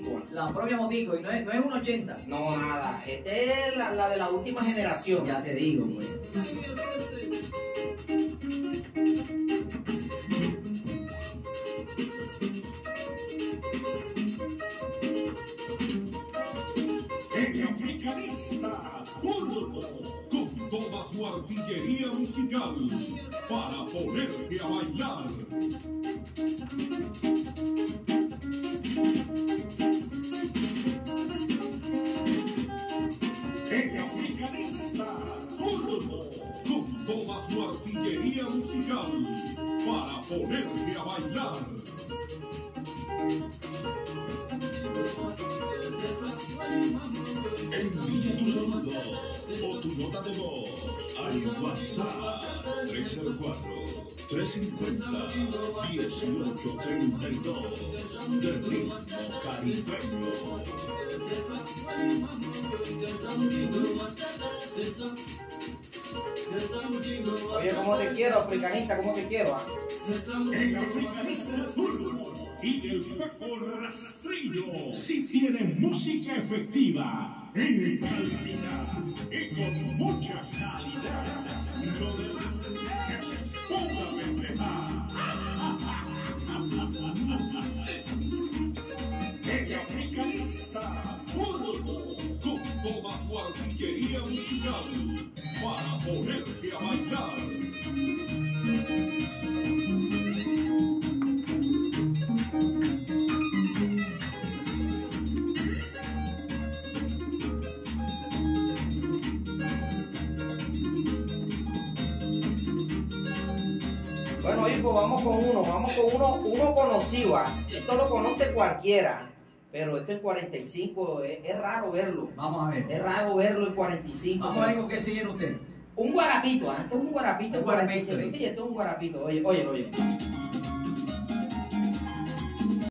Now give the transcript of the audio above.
motico. La propia motico, y no es, no es un 80. No, nada. Esta es la, la de la última generación. Ya te digo, pues. El africanista Turbo, con toda su artillería musical para ponerte a bailar. Toda su artillería musical para ponerte a bailar. Envía tu saludo o tu nota de voz al WhatsApp 304-350-1832 del ritmo caribeño. Oye, ¿cómo te quiero, africanista? ¿Cómo te quiero? ah? Africanista y el Paco Rastrillo si tienen música efectiva en calidad y con mucha calidad. Lo demás es pura. El africanista Turbo con toda su artillería musical para a bailar. Bueno, hijo, vamos con uno, vamos con uno, uno conocido. ah. Esto lo conoce cualquiera, pero este en 45 es, es raro verlo. Vamos a ver. Es raro verlo en 45. Vamos a ver con qué siguen ustedes. Un guarapito, ¿ah? Esto es un guarapito. Un guarapito, 45. sí. Sí, esto es un guarapito. Oye, oye, oye.